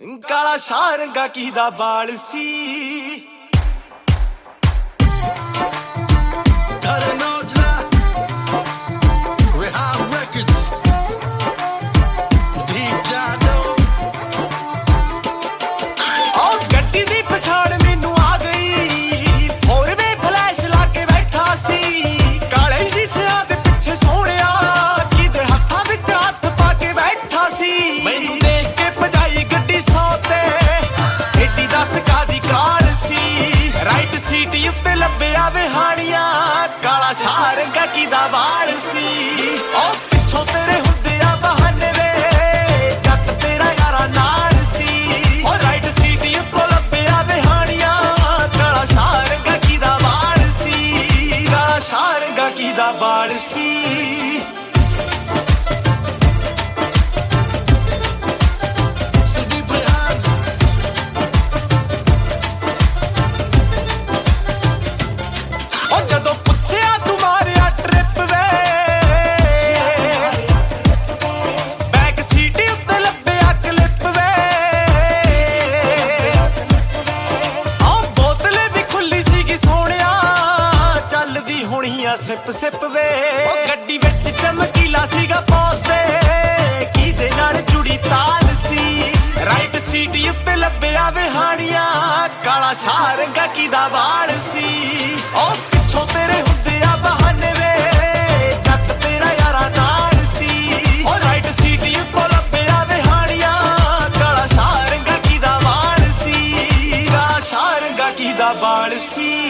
ਕਾਲਾ ਸ਼ਾਰੰਗਾ ਕੀ ਦਾ ਬਾਲ ਸੀ? ਸ਼ਾਰੰਗਾ ਕੀ ਸੀ? ਉਹ ਪਿੱਛੋਂ ਤੇਰੇ ਹੁੰਦੇ ਆ ਬਹਾਨੇ ਵੇ, ਜੱਟ ਤੇਰਾ ਯਾਰਾ ਨਾਲ ਸੀ। ਉਹ ਰਾਈਟ ਸੀਟ ਉੱਤੋਂ ਲੱਭਿਆ ਵਿਹਾਣੀਆਂ ਕਾਲਾ ਸ਼ਾਰੰਗਾ ਕੀ ਦਾ ਵਾਲ ਸੀ? ਕਾਲਾ ਸ਼ਾਰੰਗਾ ਕੀ ਦਾ ਵਾਲ ਸੀ? ਸਿਪ ਸਿਪ ਵੇ। ਉਹ ਗੱਡੀ ਵਿੱਚ ਚਮਕੀਲਾ ਸੀਗਾ ਪੌਸ ਤੇ। ਕਿਹਦੇ ਨਾਲ ਜੁੜੀ ਤਾਲ ਸੀ। ਰਾਈਟ ਸੀਟ ਉੱਤੇ ਲੱਭਿਆ ਵਿਹਾਣੀਆਂ ਕਾਲਾ ਸ਼ਾਰੰਗਾ ਕੀ ਵਾਲ ਸੀ। ਉਹ ਪਿੱਛੋਂ ਤੇਰੇ ਹੁੰਦੇ ਆ ਬਹਾਨੇ ਵੇ। ਜੱਟ ਤੇਰਾ ਯਾਰਾ ਨਾਲ ਸੀ। ਉਹ ਰਾਈਟ ਸੀਟ ਉੱਤੇ ਲੱਭਿਆ ਵਿਹਾਣੀਆਂ ਕਾਲਾ ਸ਼ਾਰੰਗਾ ਕੀ ਦਾ ਵਾਲ ਸੀ। ਕਾਲਾ ਸ਼ਾਰੰਗਾ ਕੀ ਦਾ ਵਾਲ ਸੀ।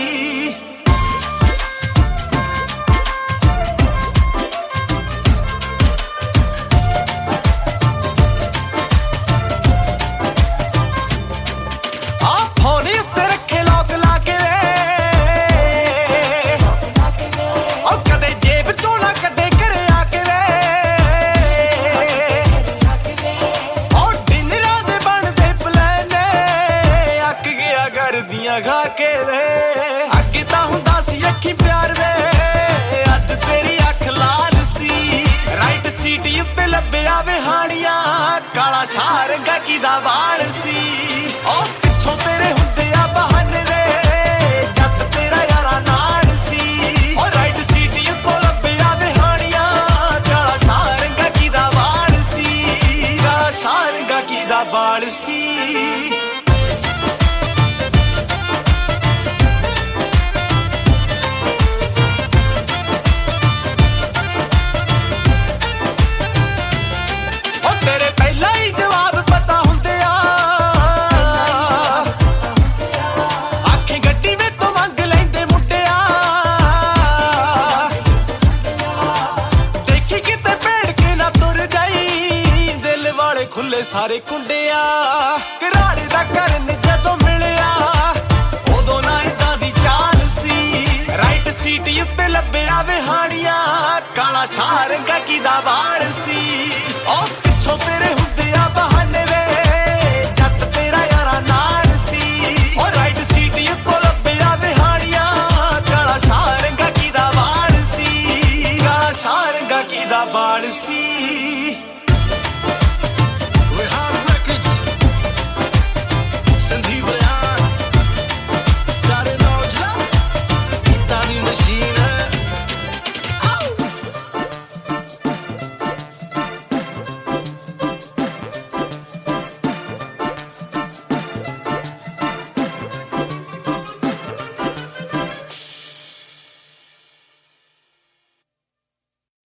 ਦਾ ਵਾਲ ਸੀ। ਉਹ ਪਿੱਛੋਂ ਤੇਰੇ ਹੁੰਦੇ ਆ ਬਹਾਨੇ ਵੇ ਜੱਟ ਤੇਰਾ ਯਾਰਾ ਨਾਲ ਸੀ। ਉਹ ਰਾਈਟ ਸੀਟ ਉੱਤੋਂ ਲੱਭਿਆ ਵਿਹਾਣੀਆਂ ਕਾਲਾ ਸ਼ਾਰੰਗਾ ਕੀ ਦਾ ਵਾਲ ਸੀ। ਕਾਲਾ ਸ਼ਾਰੰਗਾ ਕੀ ਦਾ ਵਾਲ ਸੀ। ਖੋਲੇ ਸਾਰੇ ਕੁੰਡਿਆ, ਘਰਾੜੇ ਦਾ ਕਰਨ ਜਦੋਂ ਮਿਲਿਆ, ਉਦੋਂ ਨਾ ਇਦਾਂ ਦੀ ਚਾਲ ਸੀ। ਰਾਈਟ ਸੀਟ ਉੱਤੇ ਲੱਭਿਆ ਵਿਹਾਣੀਆਂ ਕਾਲਾ ਸ਼ਾਹ ਰੰਗਾ ਦਾ ਵਾਲ ਸੀ। ਉਹ ਪਿੱਛੋਂ ਤੇਰੇ ਹੁੰਦੇ ਆ ਬਹਾਨੇ ਵੇ, ਜੱਟ ਤੇਰਾ ਯਾਰਾ ਨਾਲ ਸੀ। ਉਹ ਰਾਈਟ ਸੀਟ ਉੱਤੇ ਲੱਭਿਆ ਵਿਹਾਣੀਆਂ ਕਾਲਾ ਸ਼ਾਰ ਰੰਗਾ ਦਾ ਵਾਲ ਸੀ। ਕਾਲਾ ਸ਼ਾਹ ਰੰਗਾ ਦਾ ਵਾਲ ਸੀ।